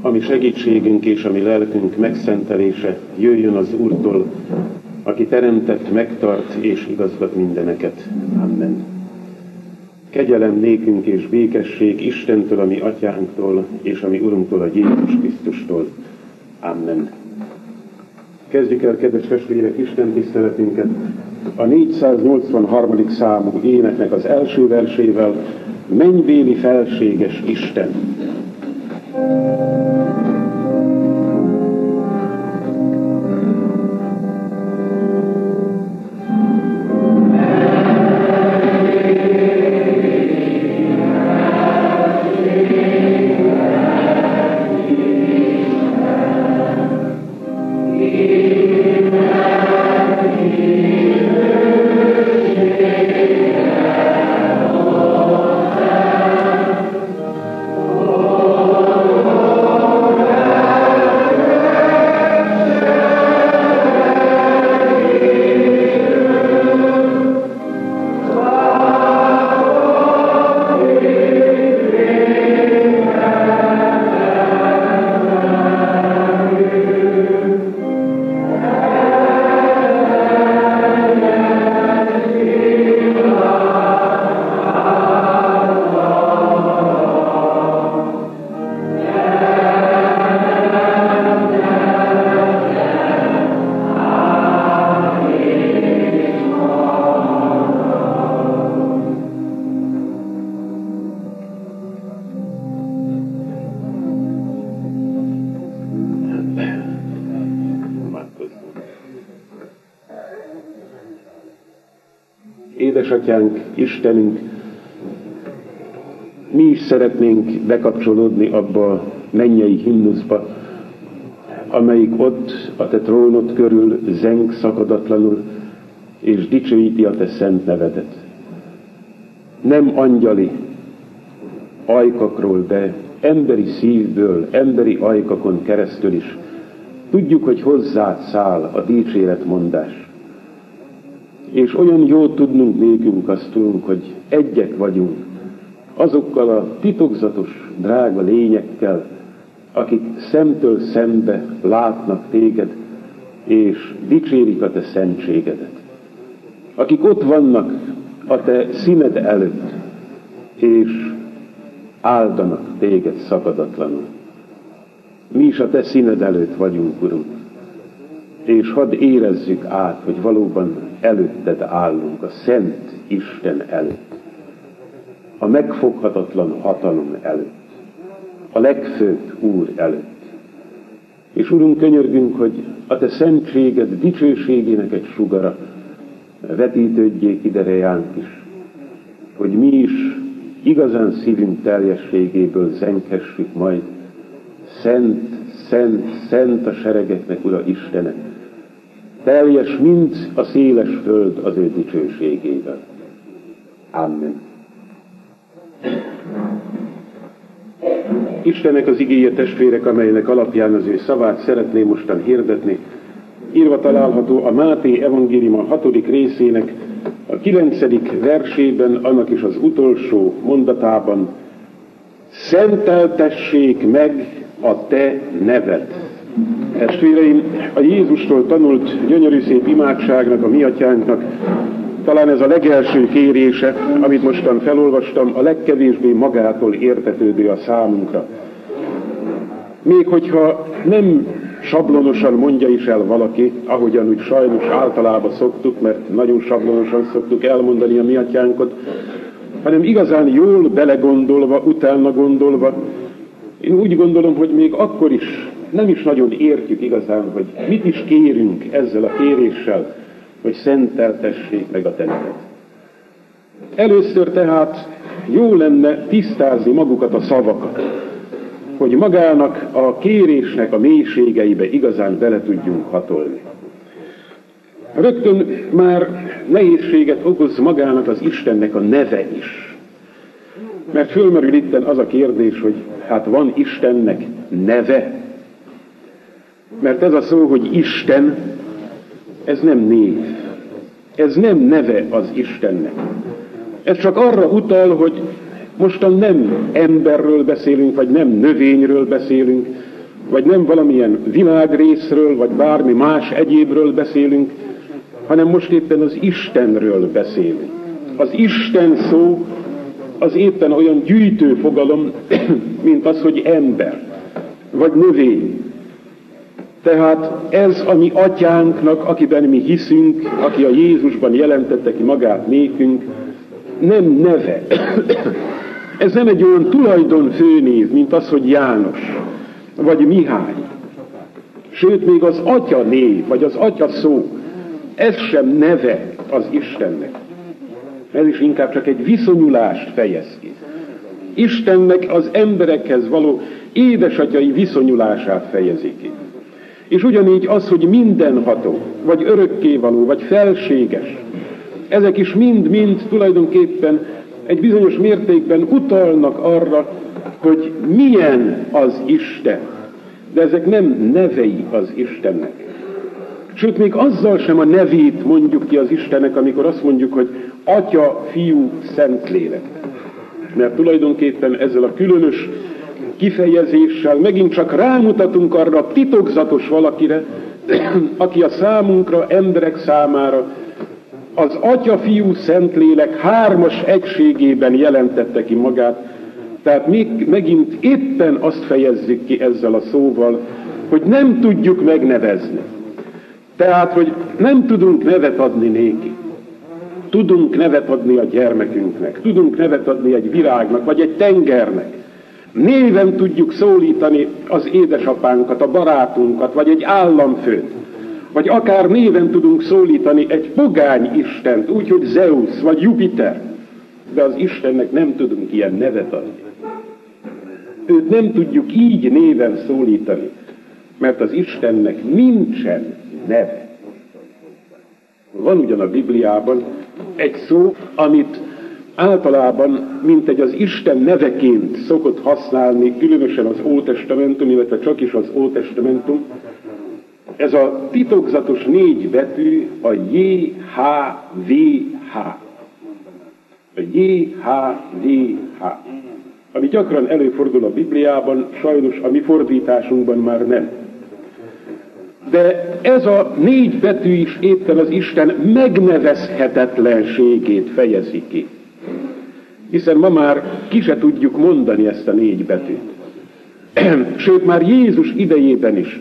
ami segítségünk és ami lelkünk megszentelése jöjjön az Úrtól, aki teremtett, megtart és igazgat mindeneket. Amen. Kegyelem nékünk és békesség Istentől, ami atyánktól, és ami Urunktól, a Jézus Krisztustól. Amen. Kezdjük el, kedves testvérek, Isten tiszteletünket a 483. számú éneknek az első versével, Mennybéli felséges Isten. Istenünk, mi is szeretnénk bekapcsolódni abba a mennyei himnuszba, amelyik ott a te trónod körül zeng szakadatlanul, és dicsőíti a te szent nevedet. Nem angyali ajkakról, de emberi szívből, emberi ajkakon keresztül is tudjuk, hogy hozzád száll a dicséretmondás és olyan jó tudnunk nékünk azt tudunk, hogy egyek vagyunk azokkal a titokzatos, drága lényekkel, akik szemtől szembe látnak téged, és dicsérik a te szentségedet. Akik ott vannak a te színed előtt, és áldanak téged szakadatlanul. Mi is a te színed előtt vagyunk, Urunk, és hadd érezzük át, hogy valóban előtted állunk, a Szent Isten előtt, a megfoghatatlan hatalom előtt, a legfőbb Úr előtt. És Urunk, könyörgünk, hogy a Te szentséged dicsőségének egy sugara vetítődjék ide rejánk is, hogy mi is igazán szívünk teljességéből zenkessük majd, Szent, Szent, Szent a seregeknek, Ura Istenek, teljes, mint a széles föld az ő dicsőségével. Amen. Istennek az igéje testvérek, amelynek alapján az ő szavát szeretném mostan hirdetni, írva található a Máté evangélium a hatodik részének a kilencedik versében, annak is az utolsó mondatában, Szenteltessék meg a te neved. Testvéreim, a Jézustól tanult gyönyörű szép imádságnak, a mi atyánknak, talán ez a legelső kérése, amit mostan felolvastam, a legkevésbé magától értetődő a számunkra. Még hogyha nem sablonosan mondja is el valaki, ahogyan úgy sajnos általában szoktuk, mert nagyon sablonosan szoktuk elmondani a mi atyánkot, hanem igazán jól belegondolva, utána gondolva, én úgy gondolom, hogy még akkor is nem is nagyon értjük igazán, hogy mit is kérünk ezzel a kéréssel, hogy szenteltessék meg a tenetet. Először tehát jó lenne tisztázni magukat a szavakat, hogy magának a kérésnek a mélységeibe igazán bele tudjunk hatolni. Rögtön már nehézséget okoz magának az Istennek a neve is. Mert fölmerül itten az a kérdés, hogy hát van Istennek neve? Mert ez a szó, hogy Isten, ez nem név. Ez nem neve az Istennek. Ez csak arra utal, hogy Mostan nem emberről beszélünk, vagy nem növényről beszélünk, vagy nem valamilyen világrészről, vagy bármi más egyébről beszélünk, hanem most éppen az Istenről beszélünk. Az Isten szó az éppen olyan gyűjtő fogalom, mint az, hogy ember, vagy növény. Tehát ez a mi atyánknak, akiben mi hiszünk, aki a Jézusban jelentette ki magát nékünk, nem neve. Ez nem egy olyan tulajdon főnév, mint az, hogy János, vagy Mihály. Sőt, még az atya név, vagy az atya szó, ez sem neve az Istennek. Ez is inkább csak egy viszonyulást fejez ki. Istennek az emberekhez való édesatyai viszonyulását fejezi ki. És ugyanígy az, hogy mindenható, vagy örökkévaló, vagy felséges, ezek is mind-mind tulajdonképpen egy bizonyos mértékben utalnak arra, hogy milyen az Isten. De ezek nem nevei az Istennek. Sőt, még azzal sem a nevét mondjuk ki az Istennek, amikor azt mondjuk, hogy Atya, Fiú, Szentlélek. Mert tulajdonképpen ezzel a különös kifejezéssel megint csak rámutatunk arra a titokzatos valakire, aki a számunkra, emberek számára az Atya, Fiú, Szentlélek hármas egységében jelentette ki magát. Tehát még megint éppen azt fejezzük ki ezzel a szóval, hogy nem tudjuk megnevezni. Tehát, hogy nem tudunk nevet adni néki. Tudunk nevet adni a gyermekünknek, tudunk nevet adni egy virágnak, vagy egy tengernek. Néven tudjuk szólítani az édesapánkat, a barátunkat, vagy egy államfőt. Vagy akár néven tudunk szólítani egy pogány istent, úgy, hogy Zeus vagy Jupiter. De az Istennek nem tudunk ilyen nevet adni. Őt nem tudjuk így néven szólítani, mert az Istennek nincsen neve. Van ugyan a Bibliában egy szó, amit általában, mint egy az Isten neveként szokott használni, különösen az Ótestamentum, illetve csak is az Ótestamentum, ez a titokzatos négy betű a J-H-V-H. A J-H-V-H. Ami gyakran előfordul a Bibliában, sajnos a mi fordításunkban már nem. De ez a négy betű is éppen az Isten megnevezhetetlenségét fejezi ki. Hiszen ma már ki se tudjuk mondani ezt a négy betűt. Sőt, már Jézus idejében is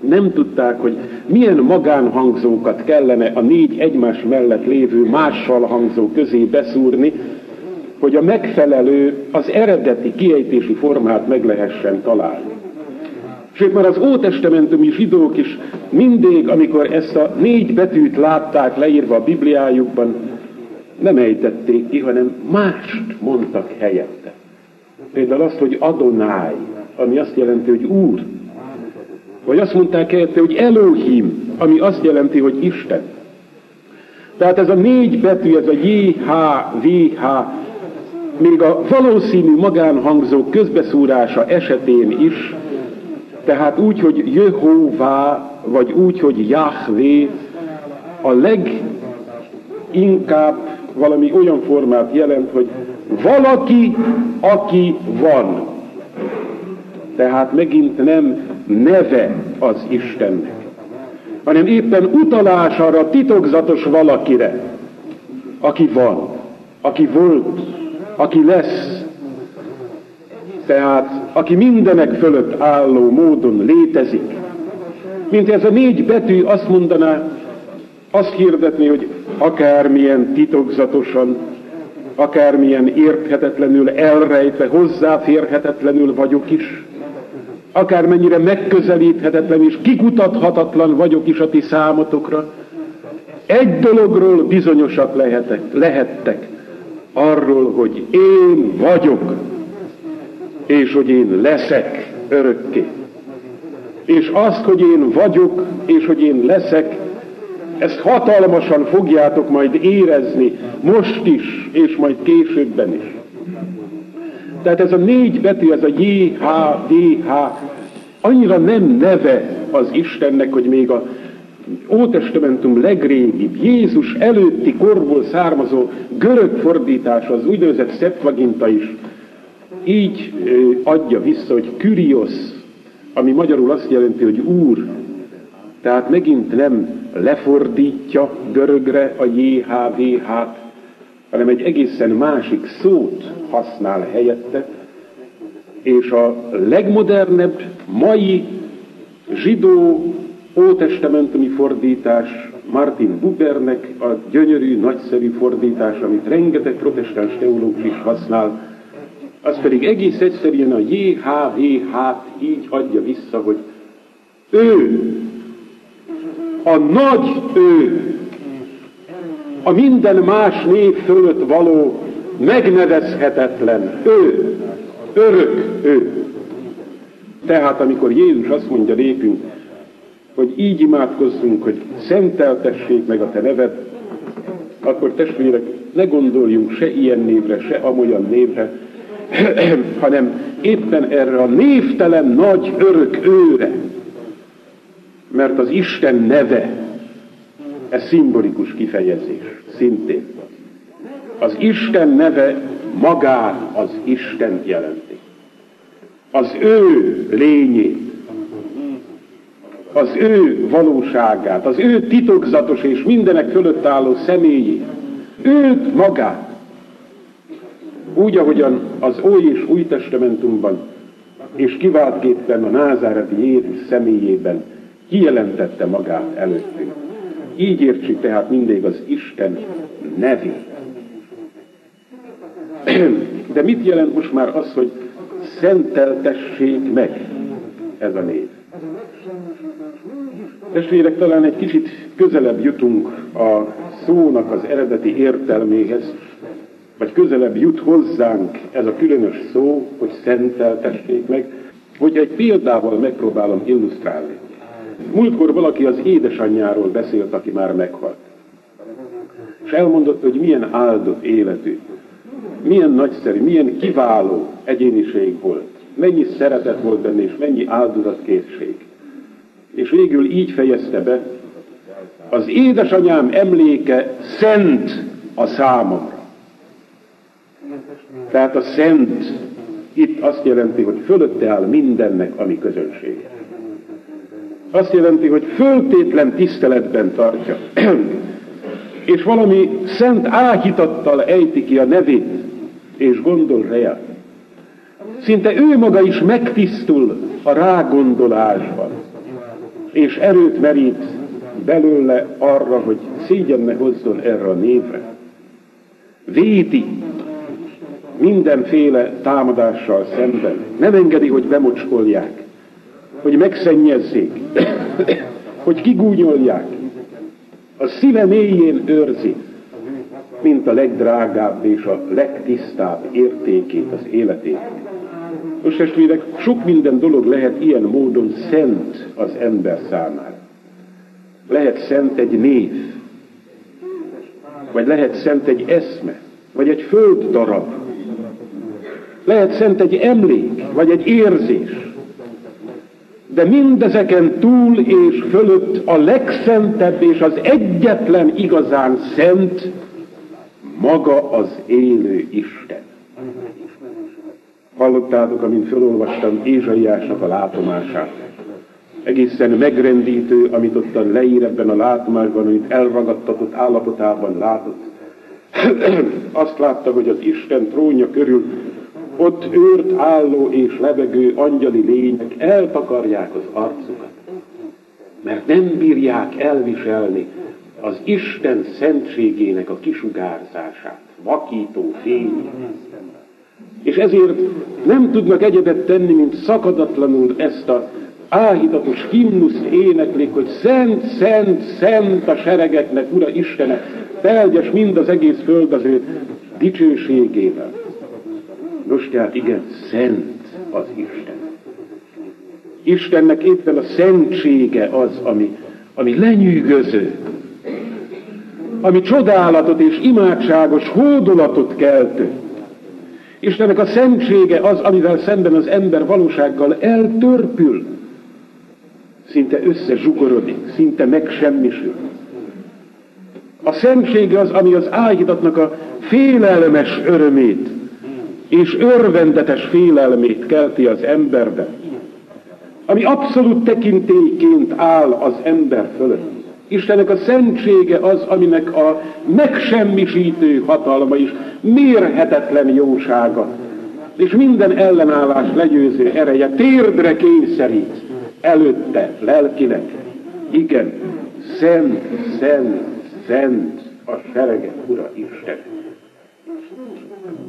nem tudták, hogy milyen magánhangzókat kellene a négy egymás mellett lévő mással hangzó közé beszúrni, hogy a megfelelő, az eredeti kiejtési formát meg lehessen találni. Sőt, már az ótestamentumi zsidók is mindig, amikor ezt a négy betűt látták leírva a Bibliájukban, nem ejtették ki, hanem mást mondtak helyette. Például azt, hogy Adonai, ami azt jelenti, hogy Úr. Vagy azt mondták helyette, hogy Elohim, ami azt jelenti, hogy Isten. Tehát ez a négy betű, ez a J, H, V, H, még a valószínű magánhangzó közbeszúrása esetén is, tehát úgy, hogy Jehová, vagy úgy, hogy Yahvé, a leginkább valami olyan formát jelent, hogy valaki, aki van. Tehát megint nem neve az Istennek, hanem éppen utalás arra titokzatos valakire, aki van, aki volt, aki lesz, tehát aki mindenek fölött álló módon létezik. Mint ez a négy betű azt mondaná, azt hirdetni, hogy akármilyen titokzatosan, akármilyen érthetetlenül elrejtve, hozzáférhetetlenül vagyok is, akármennyire megközelíthetetlen és kikutathatatlan vagyok is a ti számotokra, egy dologról bizonyosak lehetek, lehettek, arról, hogy én vagyok, és hogy én leszek örökké. És azt, hogy én vagyok, és hogy én leszek, ezt hatalmasan fogjátok majd érezni, most is, és majd későbben is. Tehát ez a négy betű, ez a J, H, D, H, annyira nem neve az Istennek, hogy még a Ótestamentum legrégibb, Jézus előtti korból származó görög fordítás, az úgynevezett Septuaginta is így adja vissza, hogy Kyrios, ami magyarul azt jelenti, hogy Úr, tehát megint nem lefordítja görögre a JHVH-t, hanem egy egészen másik szót használ helyette, és a legmodernebb mai zsidó ótestamentumi fordítás Martin Bubernek a gyönyörű, nagyszerű fordítás, amit rengeteg protestáns teológus is használ, az pedig egész egyszerűen a JHVH-t így adja vissza, hogy ő, a nagy ő, a minden más név fölött való, megnevezhetetlen ő, örök ő. Tehát amikor Jézus azt mondja népünk, hogy így imádkozzunk, hogy szenteltessék meg a te neved, akkor testvérek, ne gondoljunk se ilyen névre, se amolyan névre, hanem éppen erre a névtelen nagy örök őre. Mert az Isten neve, ez szimbolikus kifejezés, szintén. Az Isten neve magát az Isten jelenti. Az ő lényét, az ő valóságát, az ő titokzatos és mindenek fölött álló személyét, őt magát. Úgy, ahogyan az Ój és Új Testamentumban, és kiváltképpen a názáreti Jézus személyében kijelentette magát előttünk. Így értsük tehát mindig az Isten nevét. De mit jelent most már az, hogy szenteltessék meg ez a név? Testvérek, talán egy kicsit közelebb jutunk a szónak az eredeti értelméhez, vagy közelebb jut hozzánk ez a különös szó, hogy szenteltessék meg, hogy egy példával megpróbálom illusztrálni. Múltkor valaki az édesanyjáról beszélt, aki már meghalt. És elmondott, hogy milyen áldott életű, milyen nagyszerű, milyen kiváló egyéniség volt, mennyi szeretet volt benne, és mennyi áldozatkészség. És végül így fejezte be, az édesanyám emléke szent a számomra. Tehát a szent itt azt jelenti, hogy fölötte áll mindennek, ami közönsége. Azt jelenti, hogy föltétlen tiszteletben tartja. és valami szent áhítattal ejti ki a nevét, és gondol rá. Szinte ő maga is megtisztul a rágondolásban, és erőt merít belőle arra, hogy szégyen hozzon erre a névre. Védi mindenféle támadással szemben. Nem engedi, hogy bemocskolják, hogy megszennyezzék, hogy kigúnyolják. A szíve mélyén őrzi, mint a legdrágább és a legtisztább értékét az életét. Most testvérek, sok minden dolog lehet ilyen módon szent az ember számára. Lehet szent egy név, vagy lehet szent egy eszme, vagy egy földdarab, lehet szent egy emlék, vagy egy érzés. De mindezeken túl és fölött a legszentebb és az egyetlen igazán szent maga az élő Isten. Hallottátok, amint felolvastam Ézsaiásnak a látomását. Egészen megrendítő, amit ottan leír ebben a látomásban, amit elragadtatott állapotában látott. Azt látta, hogy az Isten trónja körül ott őrt álló és levegő angyali lények eltakarják az arcukat, mert nem bírják elviselni az Isten szentségének a kisugárzását, vakító fény. És ezért nem tudnak egyebet tenni, mint szakadatlanul ezt a áhítatos himnuszt éneklik, hogy szent, szent, szent a seregeknek, Ura Istene, teljes mind az egész föld az ő dicsőségével. Nos, tehát igen, szent az Isten. Istennek éppen a szentsége az, ami, ami lenyűgöző, ami csodálatot és imádságos hódolatot keltő. Istennek a szentsége az, amivel szemben az ember valósággal eltörpül. szinte összezsugorodik, szinte megsemmisül. A szentsége az, ami az áhítatnak a félelmes örömét és örvendetes félelmét kelti az emberben, ami abszolút tekintélyként áll az ember fölött. Istennek a szentsége az, aminek a megsemmisítő hatalma is mérhetetlen jósága, és minden ellenállás legyőző ereje térdre kényszerít előtte, lelkinek. Igen, szent, szent, szent a serege, Ura Isten.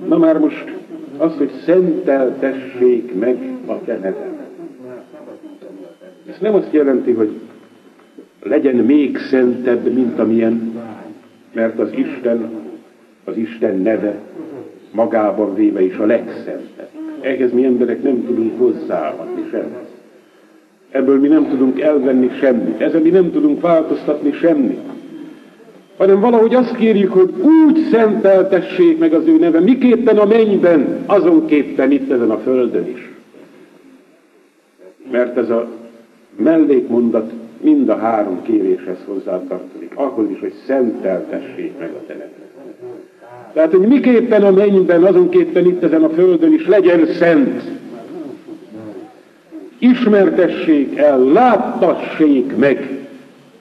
Na már most az, hogy szenteltessék meg a te neved. Ez nem azt jelenti, hogy legyen még szentebb, mint amilyen, mert az Isten, az Isten neve magában véve is a legszentebb. Ehhez mi emberek nem tudunk hozzáadni semmit. Ebből mi nem tudunk elvenni semmit. Ezen mi nem tudunk változtatni semmit. Hanem valahogy azt kérjük, hogy úgy szenteltessék meg az ő neve, miképpen a mennyben, azonképpen itt ezen a földön is. Mert ez a mellékmondat mind a három kéréshez hozzátartozik. Ahhoz is, hogy szenteltessék meg a te Tehát, hogy miképpen a mennyben, azonképpen itt ezen a földön is legyen szent. Ismertessék el, láttassék meg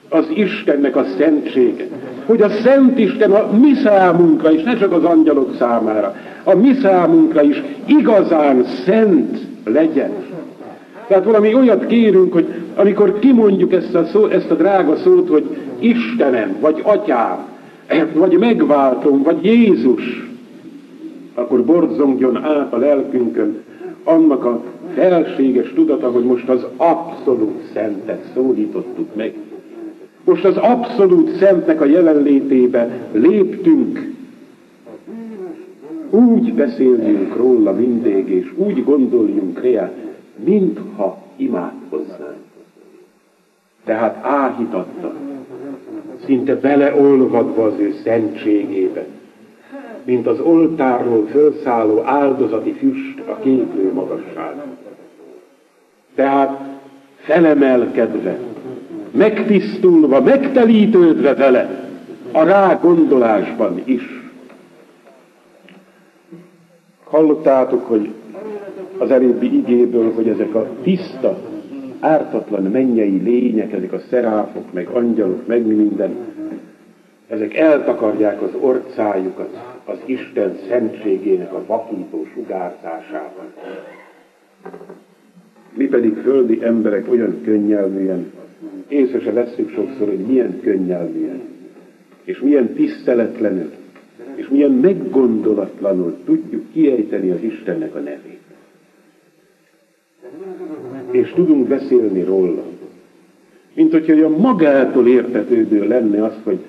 az Istennek a szentséget. Hogy a Szent Isten a mi számunkra is, ne csak az angyalok számára, a mi számunkra is igazán szent legyen. Tehát valami olyat kérünk, hogy amikor kimondjuk ezt a, szó, ezt a drága szót, hogy Istenem, vagy Atyám, vagy megváltom, vagy Jézus, akkor borzongjon át a lelkünkön annak a felséges tudata, hogy most az abszolút szentet szólítottuk meg. Most az abszolút szentnek a jelenlétébe léptünk. Úgy beszéljünk róla mindig, és úgy gondoljunk rá, mintha imádkoznánk. Tehát áhítatta, szinte beleolvadva az ő szentségébe, mint az oltárról felszálló áldozati füst a képlő magasság. Tehát felemelkedve, megtisztulva, megtelítődve vele, a rá gondolásban is. Hallottátok, hogy az előbbi igéből, hogy ezek a tiszta, ártatlan mennyei lények, ezek a szeráfok, meg angyalok, meg minden, ezek eltakarják az orcájukat az Isten szentségének a vakító sugárzásával. Mi pedig földi emberek olyan könnyelműen, észre se veszük sokszor, hogy milyen könnyelműen, és milyen tiszteletlenül, és milyen meggondolatlanul tudjuk kiejteni az Istennek a nevét és tudunk beszélni róla. Mint hogyha olyan magától értetődő lenne az, hogy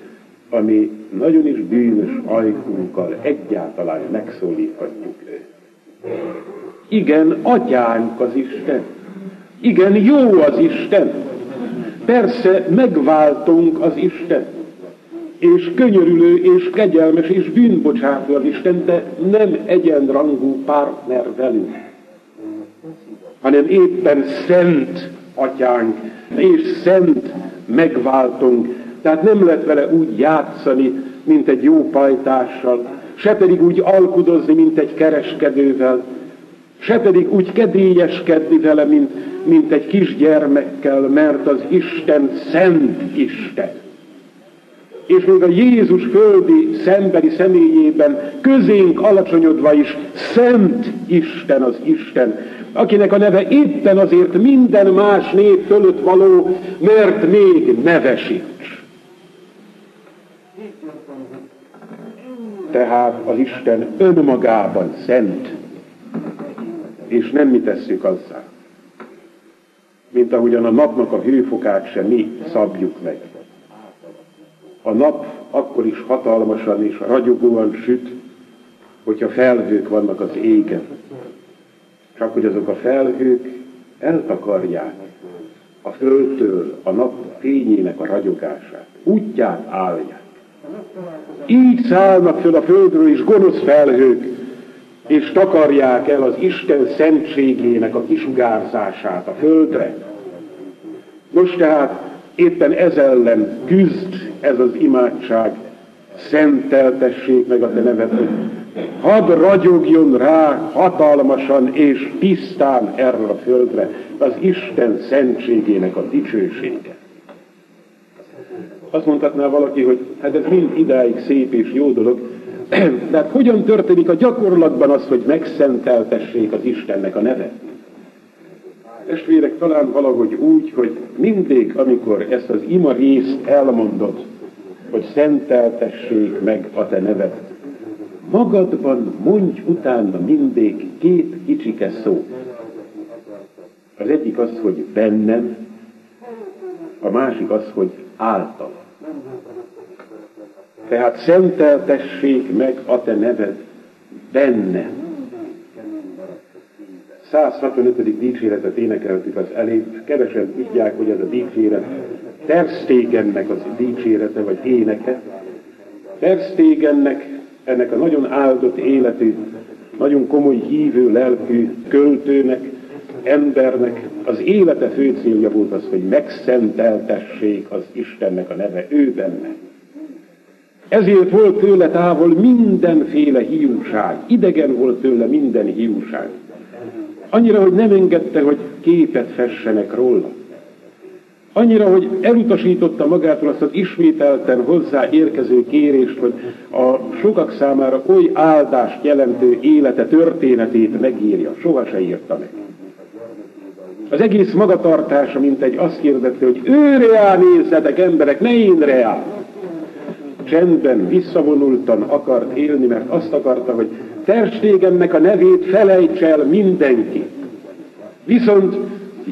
ami nagyon is bűnös ajkunkkal egyáltalán megszólíthatjuk őt. Igen, atyánk az Isten. Igen, jó az Isten. Persze megváltunk az Isten. És könyörülő, és kegyelmes, és bűnbocsátó az Isten, de nem egyenrangú partner velünk hanem éppen szent atyánk, és szent megváltunk. Tehát nem lehet vele úgy játszani, mint egy jó pajtással, se pedig úgy alkudozni, mint egy kereskedővel, se pedig úgy kedélyeskedni vele, mint, mint egy kisgyermekkel, mert az Isten szent Isten. És még a Jézus földi szemberi személyében közénk alacsonyodva is szent Isten az Isten akinek a neve éppen azért minden más név fölött való, mert még neve. Tehát az Isten önmagában szent, és nem mi tesszük azzá. Mint ahogyan a napnak a hőfokát sem mi szabjuk meg. A nap akkor is hatalmasan és ragyogóan süt, hogyha felhők vannak az égen csak hogy azok a felhők eltakarják a földtől a nap fényének a ragyogását, útját állják. Így szállnak föl a földről is gonosz felhők, és takarják el az Isten szentségének a kisugárzását a földre. Most tehát éppen ez ellen küzd ez az imádság, szenteltessék meg a te neved, hogy hadd ragyogjon rá hatalmasan és tisztán erre a földre az Isten szentségének a dicsősége. Azt mondhatná valaki, hogy hát ez mind idáig szép és jó dolog, de hát hogyan történik a gyakorlatban az, hogy megszenteltessék az Istennek a neve? Testvérek, talán valahogy úgy, hogy mindig, amikor ezt az ima részt elmondod, hogy szenteltessék meg a te neved, magadban mondj utána mindig két kicsike szó. Az egyik az, hogy bennem, a másik az, hogy által. Tehát szenteltessék meg a te neved benne. 165. dicséretet énekeltük az előbb, kevesen tudják, hogy ez a dicséret Terstégennek az dicsérete vagy éneke. Terstégennek, ennek a nagyon áldott életű, nagyon komoly hívő lelkű költőnek, embernek az élete fő célja volt az, hogy megszenteltessék az Istennek a neve ő benne. Ezért volt tőle távol mindenféle hiúság, idegen volt tőle minden hiúság. Annyira, hogy nem engedte, hogy képet fessenek róla. Annyira, hogy elutasította magától azt az ismételten hozzá érkező kérést, hogy a sokak számára oly áldást jelentő élete történetét megírja. Soha se írta meg. Az egész magatartása, mint egy azt kérdette, hogy ő reál nézzetek emberek, ne én reál. Csendben, visszavonultan akart élni, mert azt akarta, hogy terstégemnek a nevét felejts el mindenki. Viszont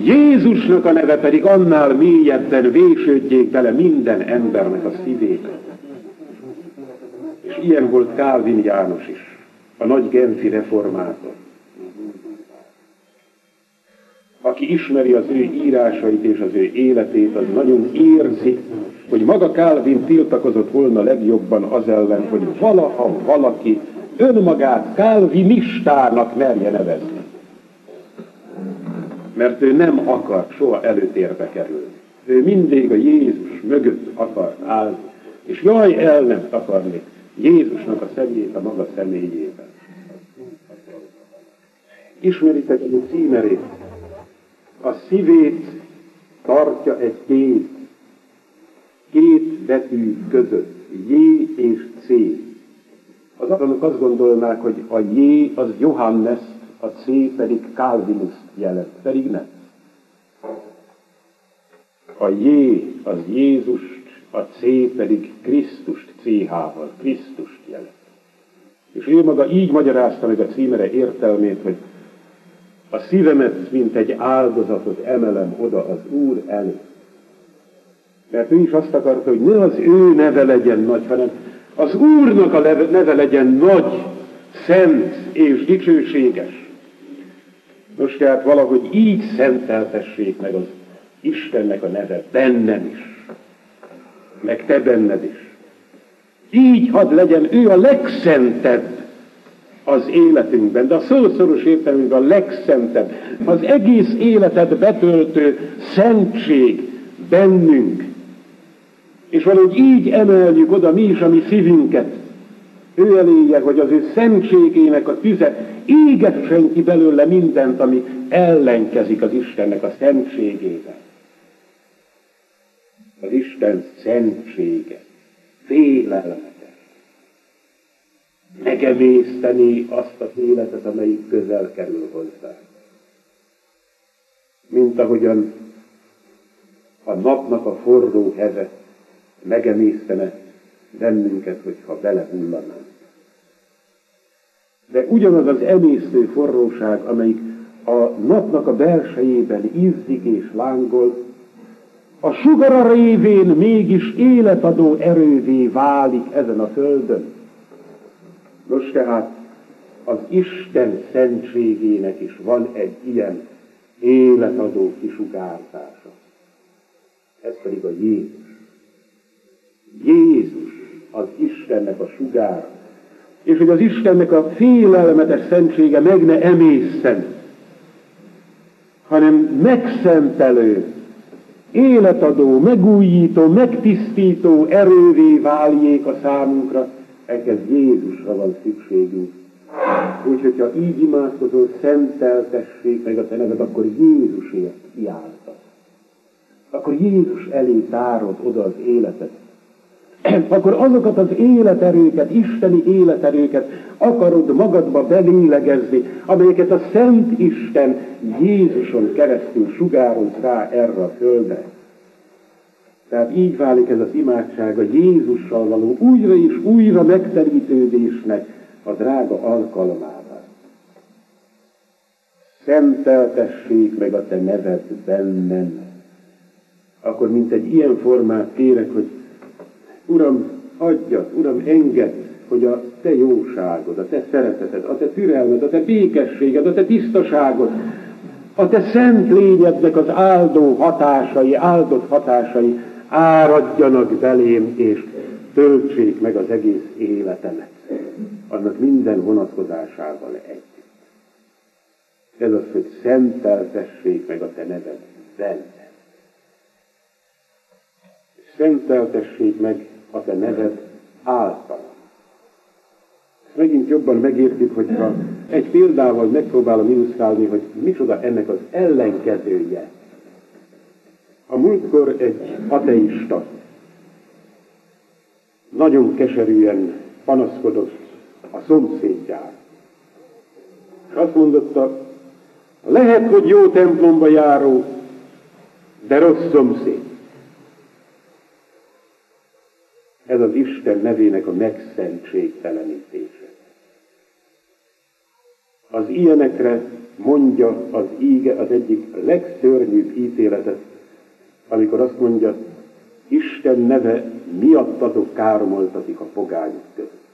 Jézusnak a neve pedig annál mélyebben vésődjék bele minden embernek a szívébe. És ilyen volt Kálvin János is, a nagy Genfi reformátor. Aki ismeri az ő írásait és az ő életét, az nagyon érzi, hogy maga Calvin tiltakozott volna legjobban az ellen, hogy valaha valaki önmagát Calvinistának merje nevezni. Mert ő nem akar soha előtérbe kerülni. Ő mindig a Jézus mögött akar állni, és jaj, el nem takarni Jézusnak a személyét a maga személyében. Ismeritek a címerét? A szívét tartja egy kéz, két betű között, J és C. Az azonok azt gondolnák, hogy a J az Johannes, a C pedig Calvinus jelent, pedig nem. A J az Jézust, a C pedig Krisztust, CH-val, Krisztust jelent. És ő maga így magyarázta meg a címere értelmét, hogy a szívemet, mint egy áldozatot emelem oda az Úr elé. Mert ő is azt akarta, hogy ne az ő neve legyen nagy, hanem az Úrnak a neve legyen nagy, szent és dicsőséges. Nos, tehát valahogy így szenteltessék meg az Istennek a neve bennem is, meg te benned is. Így hadd legyen ő a legszentebb az életünkben, de a szószoros értelmünkben a legszentebb, az egész életet betöltő szentség bennünk. És valahogy így emeljük oda mi is a mi szívünket, ő eléje, hogy az ő szentségének a tüze égessen ki belőle mindent, ami ellenkezik az Istennek a szentségével. Az Isten szentsége, félelme megemészteni azt az életet, amelyik közel kerül hozzá. Mint ahogyan a napnak a forró heve megemésztene bennünket, hogyha belehullanánk. De ugyanaz az emésztő forróság, amelyik a napnak a belsejében izzik és lángol, a sugara révén mégis életadó erővé válik ezen a földön. Nos tehát az Isten szentségének is van egy ilyen életadó kisugárzása. Ez pedig a Jézus. Jézus az Istennek a sugár. És hogy az Istennek a félelmetes szentsége meg ne emészen, hanem megszentelő, életadó, megújító, megtisztító erővé váljék a számunkra, ehhez Jézusra van szükségünk. Úgyhogy, ha így imádkozol, szenteltessék meg a te neved, akkor Jézusért kiálltak. Akkor Jézus elé tárod oda az életet. Akkor azokat az életerőket, isteni életerőket akarod magadba belélegezni, amelyeket a Szent Isten Jézuson keresztül sugároz rá erre a földre. Tehát így válik ez az imádság a Jézussal való újra és újra megterítődésnek a drága alkalmával. Szenteltessék meg a te neved bennem. Akkor mint egy ilyen formát kérek, hogy Uram, adjad, Uram, engedd, hogy a te jóságod, a te szereteted, a te türelmed, a te békességed, a te tisztaságod, a te szent lényednek az áldó hatásai, áldott hatásai áradjanak belém, és töltsék meg az egész életemet, annak minden vonatkozásával együtt. Ez az, hogy szenteltessék meg a te neved benne. Szenteltessék meg a te neved által. Megint jobban megértjük, hogyha egy példával megpróbálom illusztrálni, hogy micsoda ennek az ellenkezője. A múltkor egy ateista nagyon keserűen panaszkodott a szomszédjára. És azt mondotta, lehet, hogy jó templomba járó, de rossz szomszéd. Ez az Isten nevének a megszentségtelenítése. Az ilyenekre mondja az íge az egyik legszörnyűbb ítéletet, amikor azt mondja, Isten neve miattatok káromoltatik a pogányok között.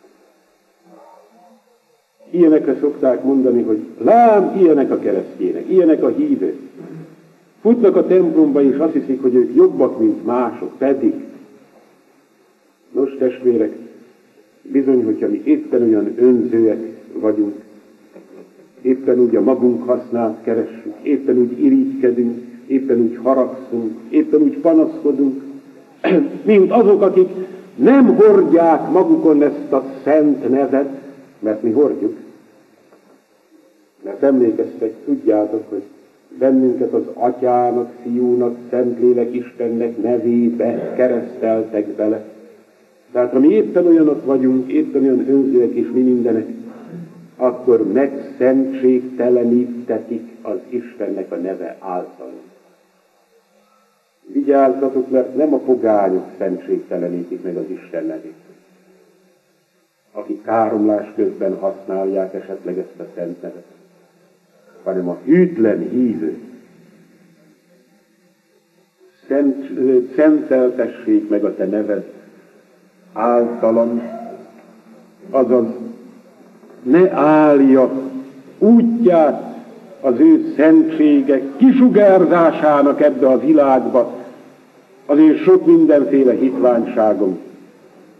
Ilyenekre szokták mondani, hogy lám, ilyenek a keresztjének, ilyenek a hívők. Futnak a templomba, és azt hiszik, hogy ők jobbak, mint mások, pedig Nos, testvérek, bizony, hogyha mi éppen olyan önzőek vagyunk, éppen úgy a magunk hasznát keressük, éppen úgy irigykedünk, éppen úgy haragszunk, éppen úgy panaszkodunk, mint azok, akik nem hordják magukon ezt a szent nevet, mert mi hordjuk. Mert emlékeztek, tudjátok, hogy bennünket az Atyának, Fiúnak, Szentlélek Istennek nevébe kereszteltek bele. Tehát ha mi éppen olyanok vagyunk, éppen olyan önzőek és mi mindenek, akkor megszentségtelenítetik az Istennek a neve által. Vigyázzatok, mert nem a pogányok szentségtelenítik meg az Isten nevét, akik káromlás közben használják esetleg ezt a szent nevet, hanem a hűtlen hívő. Szent, szenteltessék meg a te neved, általam, azaz ne állja útját az ő szentsége kisugárzásának ebbe a világba az én sok mindenféle hitványságom,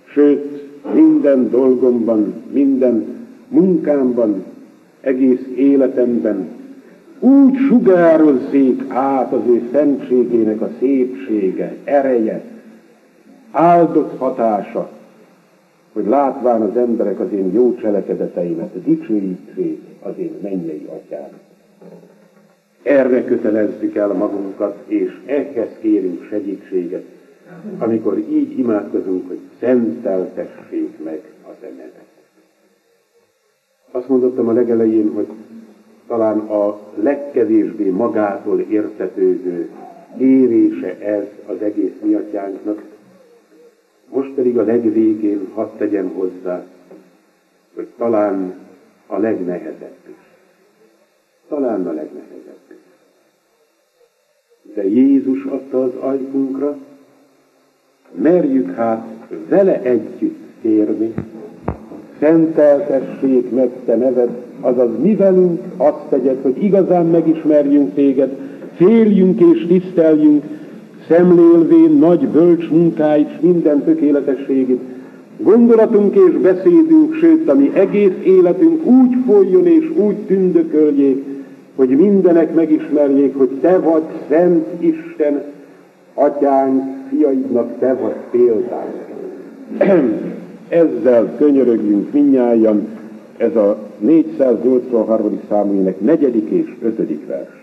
sőt, minden dolgomban, minden munkámban, egész életemben úgy sugározzék át az ő szentségének a szépsége, ereje, áldott hatása, hogy látván az emberek az én jó cselekedeteimet, dicsőítsék az én mennyei atyámat. Erre kötelezzük el magunkat, és ehhez kérünk segítséget, amikor így imádkozunk, hogy szenteltessék meg az emelet. Azt mondottam a legelején, hogy talán a legkevésbé magától értetődő érése ez az egész miatyánknak, most pedig a legvégén hadd tegyem hozzá, hogy talán a legnehezebb is. Talán a legnehezebb. De Jézus adta az ajkunkra, merjük hát vele együtt kérni, szenteltessék meg te neved, azaz mi velünk azt tegyed, hogy igazán megismerjünk téged, féljünk és tiszteljünk, szemlélvén nagy bölcs munkáit, minden tökéletességét, gondolatunk és beszédünk, sőt, ami egész életünk úgy folyjon és úgy tündököljék, hogy mindenek megismerjék, hogy Te vagy Szent Isten, Atyánk, fiaidnak te vagy példánk. Ezzel könyörögjünk minnyáján, ez a 483. számú negyedik és ötödik vers.